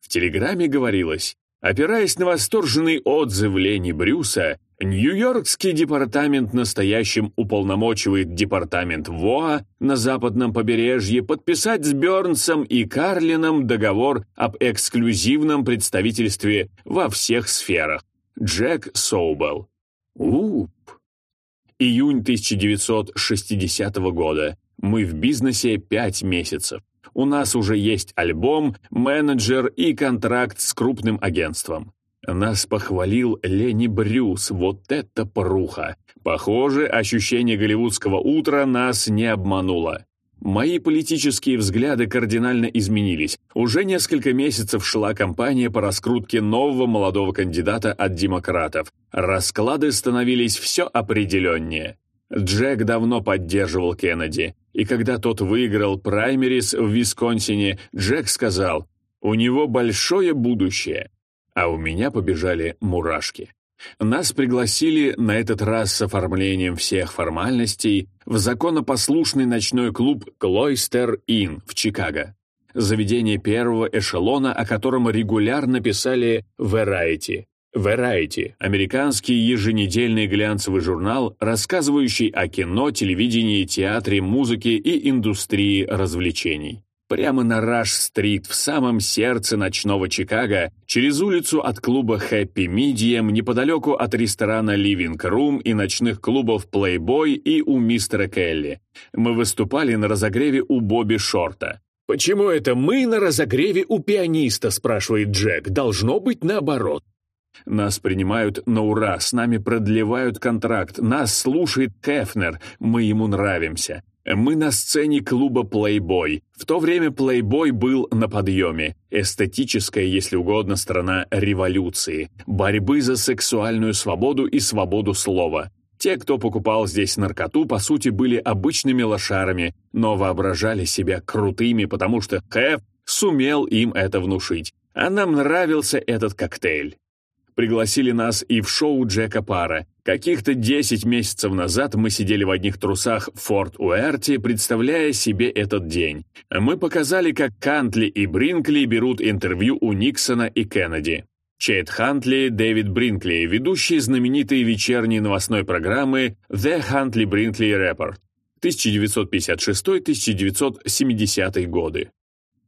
[SPEAKER 1] В телеграмме говорилось, опираясь на восторженный отзыв Лени Брюса, Нью-Йоркский департамент настоящим уполномочивает департамент ВОА на западном побережье подписать с Бёрнсом и Карлином договор об эксклюзивном представительстве во всех сферах. Джек Соубелл. Уп. Июнь 1960 года. Мы в бизнесе пять месяцев. У нас уже есть альбом, менеджер и контракт с крупным агентством. Нас похвалил Лени Брюс, вот это поруха. Похоже, ощущение голливудского утра нас не обмануло. Мои политические взгляды кардинально изменились. Уже несколько месяцев шла кампания по раскрутке нового молодого кандидата от демократов. Расклады становились все определеннее. Джек давно поддерживал Кеннеди, и когда тот выиграл праймерис в Висконсине, Джек сказал, «У него большое будущее», а у меня побежали мурашки. Нас пригласили на этот раз с оформлением всех формальностей в законопослушный ночной клуб «Клойстер Inn» в Чикаго. Заведение первого эшелона, о котором регулярно писали Variety. Variety – американский еженедельный глянцевый журнал, рассказывающий о кино, телевидении, театре, музыке и индустрии развлечений. Прямо на Раш-стрит, в самом сердце ночного Чикаго, через улицу от клуба Happy Medium, неподалеку от ресторана Living Room и ночных клубов Playboy и у мистера Келли. Мы выступали на разогреве у Бобби Шорта. «Почему это мы на разогреве у пианиста?» – спрашивает Джек. «Должно быть наоборот». Нас принимают на ура, с нами продлевают контракт, нас слушает Кефнер, мы ему нравимся. Мы на сцене клуба Playboy. В то время Playboy был на подъеме. Эстетическая, если угодно, страна революции. Борьбы за сексуальную свободу и свободу слова. Те, кто покупал здесь наркоту, по сути, были обычными лошарами, но воображали себя крутыми, потому что Хэв сумел им это внушить. А нам нравился этот коктейль. Пригласили нас и в шоу Джека Пара. Каких-то 10 месяцев назад мы сидели в одних трусах в Форт Уэрти, представляя себе этот день. Мы показали, как Хантли и Бринкли берут интервью у Никсона и Кеннеди. Чейд Хантли, Дэвид Бринкли, ведущий знаменитой вечерней новостной программы «The Huntley Brinkley Report» 1956-1970 годы.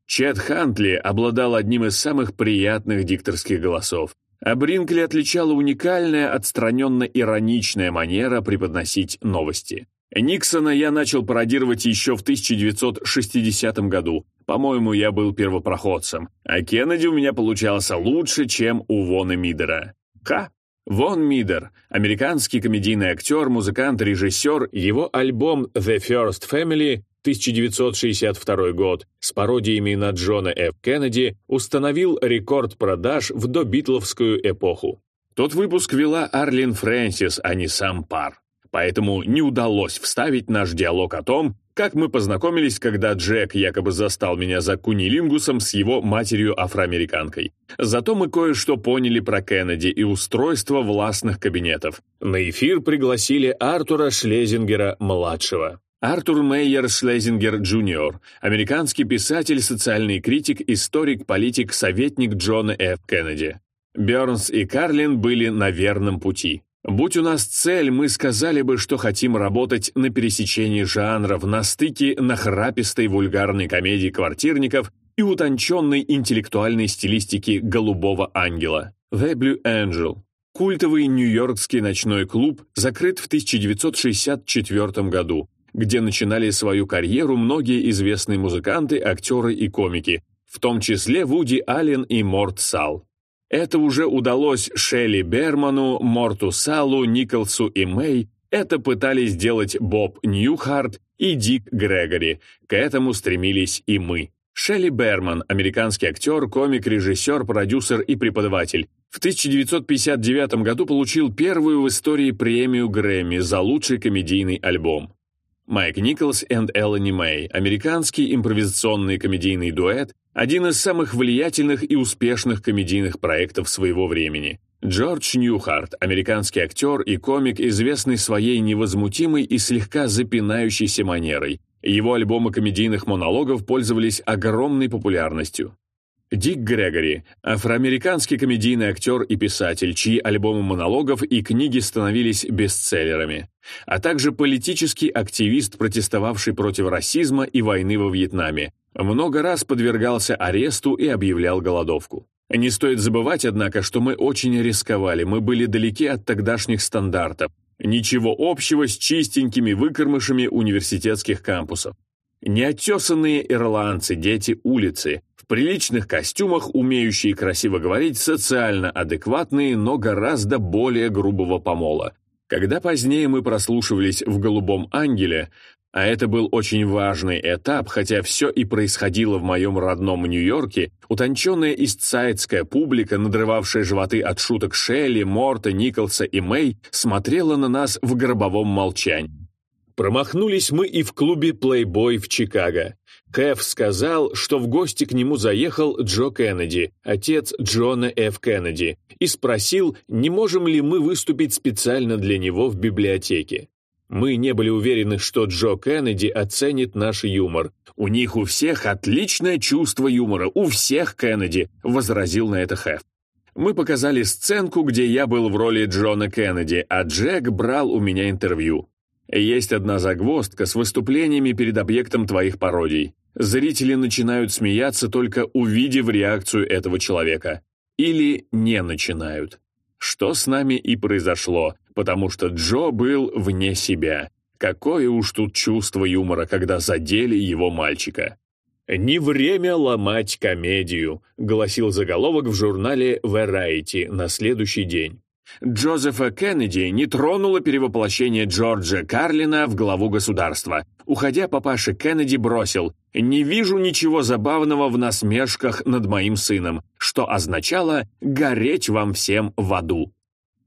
[SPEAKER 1] Чет Хантли обладал одним из самых приятных дикторских голосов. А Бринкли отличала уникальная, отстраненно-ироничная манера преподносить новости. Никсона я начал пародировать еще в 1960 году. По-моему, я был первопроходцем. А Кеннеди у меня получался лучше, чем у Вона Мидера. Ха! Вон Мидер, американский комедийный актер, музыкант, режиссер, его альбом «The First Family» 1962 год с пародиями на Джона Ф. Кеннеди установил рекорд продаж в добитловскую эпоху. Тот выпуск вела Арлин Фрэнсис, а не сам пар. Поэтому не удалось вставить наш диалог о том, как мы познакомились, когда Джек якобы застал меня за кунилингусом с его матерью-афроамериканкой. Зато мы кое-что поняли про Кеннеди и устройство властных кабинетов. На эфир пригласили Артура Шлезингера-младшего. Артур Мейер Шлезингер Джуниор, американский писатель, социальный критик, историк, политик, советник Джона Ф. Кеннеди. Бернс и Карлин были на верном пути. Будь у нас цель, мы сказали бы, что хотим работать на пересечении жанров, на стыке нахрапистой вульгарной комедии квартирников и утонченной интеллектуальной стилистики «Голубого ангела» «The Blue Angel». Культовый нью-йоркский ночной клуб закрыт в 1964 году, где начинали свою карьеру многие известные музыканты, актеры и комики, в том числе Вуди Аллен и Морт Сал. Это уже удалось Шелли Берману, Морту Салу, Николсу и Мэй, это пытались сделать Боб Ньюхарт и Дик Грегори, к этому стремились и мы. Шелли Берман, американский актер, комик, режиссер, продюсер и преподаватель, в 1959 году получил первую в истории премию Грэмми за лучший комедийный альбом. Майк Николс и Эллани Мэй, американский импровизационный комедийный дуэт, один из самых влиятельных и успешных комедийных проектов своего времени. Джордж Ньюхарт, американский актер и комик, известный своей невозмутимой и слегка запинающейся манерой. Его альбомы комедийных монологов пользовались огромной популярностью. Дик Грегори – афроамериканский комедийный актер и писатель, чьи альбомы монологов и книги становились бестселлерами, а также политический активист, протестовавший против расизма и войны во Вьетнаме, много раз подвергался аресту и объявлял голодовку. Не стоит забывать, однако, что мы очень рисковали, мы были далеки от тогдашних стандартов. Ничего общего с чистенькими выкормышами университетских кампусов. Неотесанные ирландцы, дети улицы, в приличных костюмах, умеющие красиво говорить, социально адекватные, но гораздо более грубого помола. Когда позднее мы прослушивались в «Голубом ангеле», а это был очень важный этап, хотя все и происходило в моем родном Нью-Йорке, утонченная истсайдская публика, надрывавшая животы от шуток Шелли, Морта, Николса и Мэй, смотрела на нас в гробовом молчании. Промахнулись мы и в клубе «Плейбой» в Чикаго. Кэф сказал, что в гости к нему заехал Джо Кеннеди, отец Джона Ф. Кеннеди, и спросил, не можем ли мы выступить специально для него в библиотеке. Мы не были уверены, что Джо Кеннеди оценит наш юмор. «У них у всех отличное чувство юмора, у всех Кеннеди», — возразил на это Хэф. Мы показали сценку, где я был в роли Джона Кеннеди, а Джек брал у меня интервью. Есть одна загвоздка с выступлениями перед объектом твоих пародий. Зрители начинают смеяться, только увидев реакцию этого человека. Или не начинают. Что с нами и произошло, потому что Джо был вне себя. Какое уж тут чувство юмора, когда задели его мальчика. «Не время ломать комедию», — гласил заголовок в журнале Variety на следующий день. Джозефа Кеннеди не тронуло перевоплощение Джорджа Карлина в главу государства. Уходя, папаша Кеннеди бросил «Не вижу ничего забавного в насмешках над моим сыном», что означало «гореть вам всем в аду».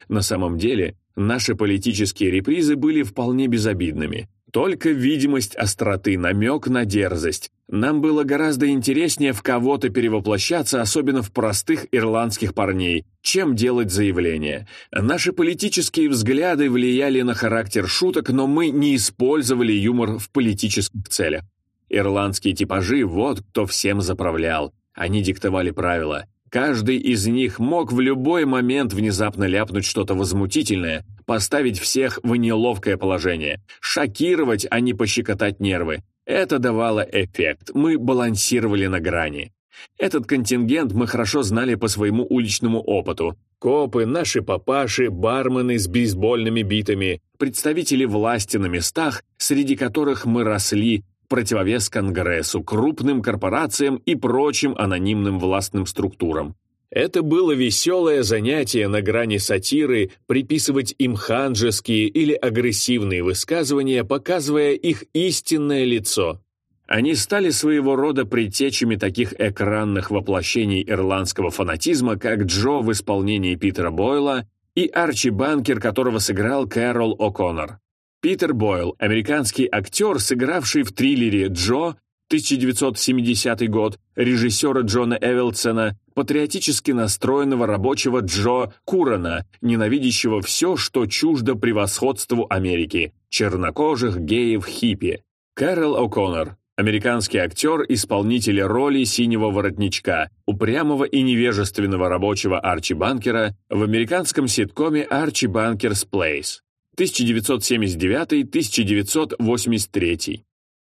[SPEAKER 1] На самом деле, наши политические репризы были вполне безобидными. Только видимость остроты, намек на дерзость. Нам было гораздо интереснее в кого-то перевоплощаться, особенно в простых ирландских парней, чем делать заявления. Наши политические взгляды влияли на характер шуток, но мы не использовали юмор в политических целях. Ирландские типажи – вот кто всем заправлял. Они диктовали правила. Каждый из них мог в любой момент внезапно ляпнуть что-то возмутительное, поставить всех в неловкое положение, шокировать, а не пощекотать нервы. Это давало эффект, мы балансировали на грани. Этот контингент мы хорошо знали по своему уличному опыту. Копы, наши папаши, бармены с бейсбольными битами, представители власти на местах, среди которых мы росли, противовес Конгрессу, крупным корпорациям и прочим анонимным властным структурам. Это было веселое занятие на грани сатиры приписывать им ханжеские или агрессивные высказывания, показывая их истинное лицо. Они стали своего рода предтечами таких экранных воплощений ирландского фанатизма, как Джо в исполнении Питера Бойла и Арчи Банкер, которого сыграл Кэрол О'Коннор. Питер Бойл, американский актер, сыгравший в триллере «Джо» 1970 год, режиссера Джона Эвелсона, патриотически настроенного рабочего Джо Курана, ненавидящего все, что чуждо превосходству Америки, чернокожих, геев, хиппи. Кэрол О'Коннор, американский актер, исполнитель роли синего воротничка, упрямого и невежественного рабочего Арчи Банкера в американском ситкоме «Арчи Банкер's Place» 1979-1983.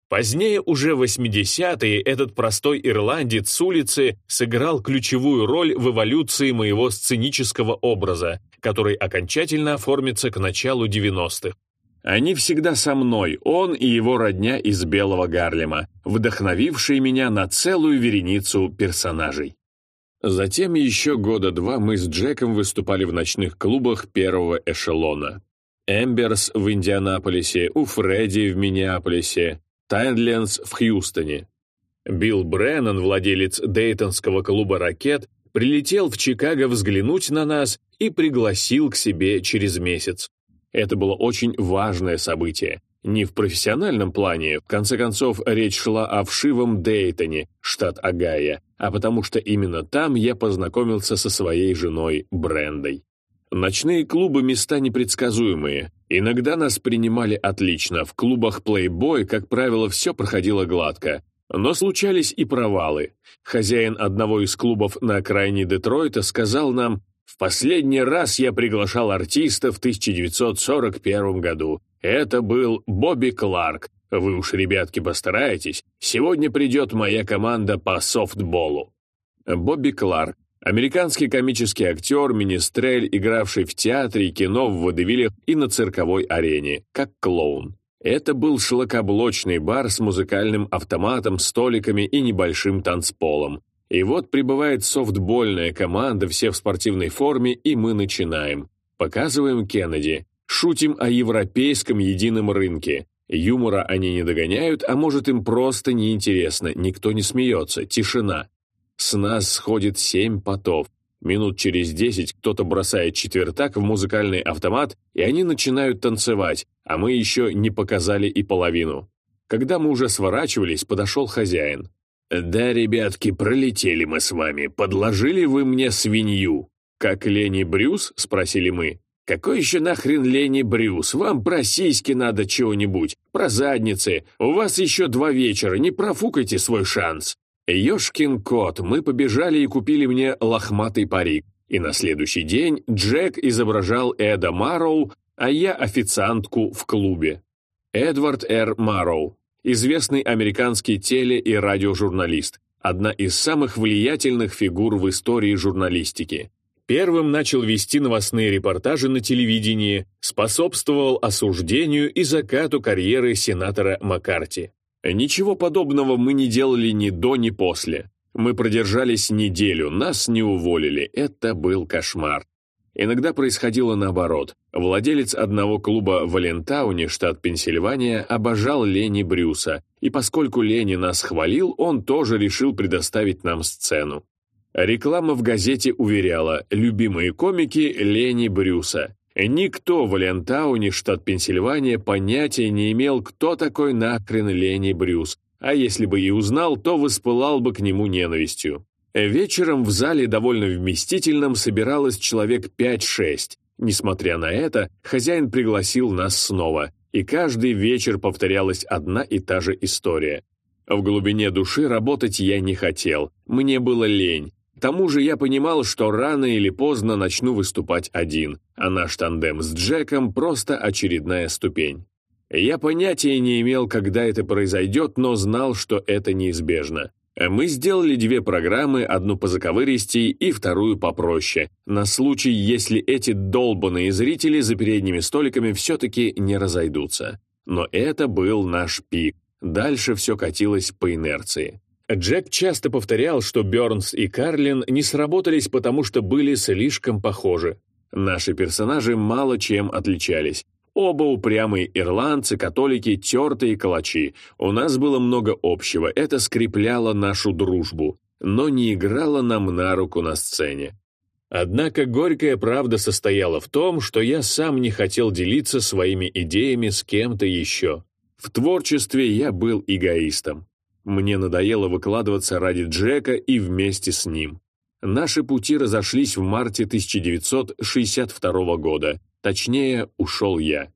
[SPEAKER 1] Позднее, уже в 80-е, этот простой ирландец с улицы сыграл ключевую роль в эволюции моего сценического образа, который окончательно оформится к началу 90-х. Они всегда со мной, он и его родня из Белого Гарлема, вдохновившие меня на целую вереницу персонажей. Затем еще года два мы с Джеком выступали в ночных клубах первого эшелона. Эмберс в Индианаполисе, у Фредди в Миннеаполисе, Тайнленс в Хьюстоне. Билл Бреннан, владелец Дейтонского клуба «Ракет», прилетел в Чикаго взглянуть на нас и пригласил к себе через месяц. Это было очень важное событие. Не в профессиональном плане, в конце концов, речь шла о вшивом Дейтоне, штат Огайо, а потому что именно там я познакомился со своей женой Брендой. Ночные клубы – места непредсказуемые. Иногда нас принимали отлично, в клубах Playboy, как правило, все проходило гладко. Но случались и провалы. Хозяин одного из клубов на окраине Детройта сказал нам, «В последний раз я приглашал артиста в 1941 году. Это был Бобби Кларк. Вы уж, ребятки, постарайтесь. Сегодня придет моя команда по софтболу». Бобби Кларк Американский комический актер, министрель, игравший в театре, кино, в водевилях и на цирковой арене, как клоун. Это был шлакоблочный бар с музыкальным автоматом, столиками и небольшим танцполом. И вот прибывает софтбольная команда, все в спортивной форме, и мы начинаем. Показываем Кеннеди. Шутим о европейском едином рынке. Юмора они не догоняют, а может им просто неинтересно, никто не смеется, тишина. С нас сходит семь потов. Минут через десять кто-то бросает четвертак в музыкальный автомат, и они начинают танцевать, а мы еще не показали и половину. Когда мы уже сворачивались, подошел хозяин. «Да, ребятки, пролетели мы с вами. Подложили вы мне свинью». «Как Лени Брюс?» — спросили мы. «Какой еще нахрен Лени Брюс? Вам про сиськи надо чего-нибудь, про задницы. У вас еще два вечера, не профукайте свой шанс». Ёшкин кот, мы побежали и купили мне лохматый парик. И на следующий день Джек изображал Эда Марроу, а я официантку в клубе. Эдвард Р. Марроу, известный американский теле- и радиожурналист, одна из самых влиятельных фигур в истории журналистики. Первым начал вести новостные репортажи на телевидении, способствовал осуждению и закату карьеры сенатора Маккарти. Ничего подобного мы не делали ни до, ни после. Мы продержались неделю, нас не уволили. Это был кошмар. Иногда происходило наоборот. Владелец одного клуба в Алентауне, штат Пенсильвания, обожал Лени Брюса, и поскольку Лени нас хвалил, он тоже решил предоставить нам сцену. Реклама в газете уверяла «Любимые комики Лени Брюса». Никто в Алентауне, штат Пенсильвания, понятия не имел, кто такой нахрен Лени Брюс, а если бы и узнал, то воспылал бы к нему ненавистью. Вечером в зале довольно вместительном собиралось человек 5-6. Несмотря на это, хозяин пригласил нас снова, и каждый вечер повторялась одна и та же история. В глубине души работать я не хотел, мне было лень, к тому же я понимал, что рано или поздно начну выступать один, а наш тандем с Джеком – просто очередная ступень. Я понятия не имел, когда это произойдет, но знал, что это неизбежно. Мы сделали две программы, одну по заковыристей и вторую попроще, на случай, если эти долбанные зрители за передними столиками все-таки не разойдутся. Но это был наш пик. Дальше все катилось по инерции. Джек часто повторял, что Бёрнс и Карлин не сработались, потому что были слишком похожи. Наши персонажи мало чем отличались. Оба упрямые ирландцы, католики, тертые калачи. У нас было много общего, это скрепляло нашу дружбу, но не играло нам на руку на сцене. Однако горькая правда состояла в том, что я сам не хотел делиться своими идеями с кем-то еще. В творчестве я был эгоистом. Мне надоело выкладываться ради Джека и вместе с ним. Наши пути разошлись в марте 1962 года, точнее, ушел я.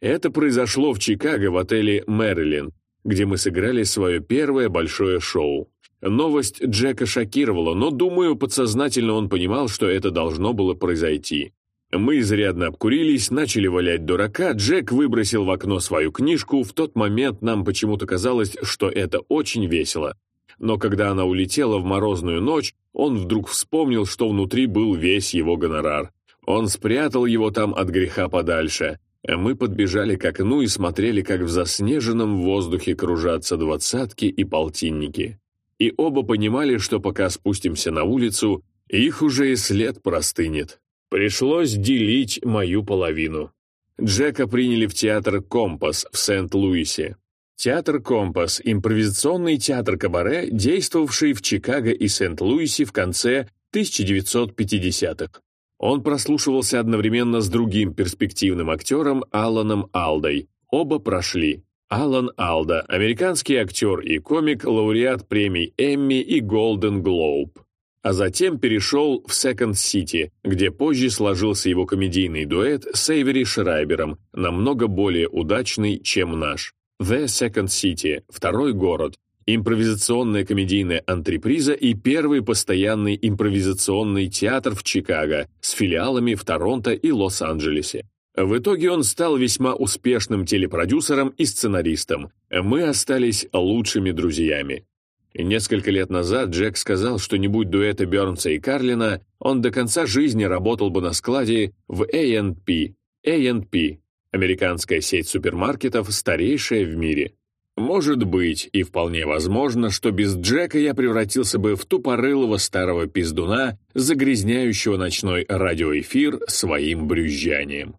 [SPEAKER 1] Это произошло в Чикаго в отеле «Мэрилин», где мы сыграли свое первое большое шоу. Новость Джека шокировала, но, думаю, подсознательно он понимал, что это должно было произойти. Мы изрядно обкурились, начали валять дурака, Джек выбросил в окно свою книжку, в тот момент нам почему-то казалось, что это очень весело. Но когда она улетела в морозную ночь, он вдруг вспомнил, что внутри был весь его гонорар. Он спрятал его там от греха подальше. Мы подбежали к окну и смотрели, как в заснеженном воздухе кружатся двадцатки и полтинники. И оба понимали, что пока спустимся на улицу, их уже и след простынет. Пришлось делить мою половину. Джека приняли в театр «Компас» в Сент-Луисе. Театр «Компас» — импровизационный театр-кабаре, действовавший в Чикаго и Сент-Луисе в конце 1950-х. Он прослушивался одновременно с другим перспективным актером Аланом Алдой. Оба прошли. Алан Алда — американский актер и комик, лауреат премий Эмми и Голден Глоуб а затем перешел в Second City, где позже сложился его комедийный дуэт с Эйвери Шрайбером, намного более удачный, чем наш. The Second City, второй город, импровизационная комедийная антреприза и первый постоянный импровизационный театр в Чикаго с филиалами в Торонто и Лос-Анджелесе. В итоге он стал весьма успешным телепродюсером и сценаристом. Мы остались лучшими друзьями. Несколько лет назад Джек сказал, что не будь дуэта Бернса и Карлина, он до конца жизни работал бы на складе в A&P. A&P – американская сеть супермаркетов, старейшая в мире. Может быть, и вполне возможно, что без Джека я превратился бы в тупорылого старого пиздуна, загрязняющего ночной радиоэфир своим брюзжанием.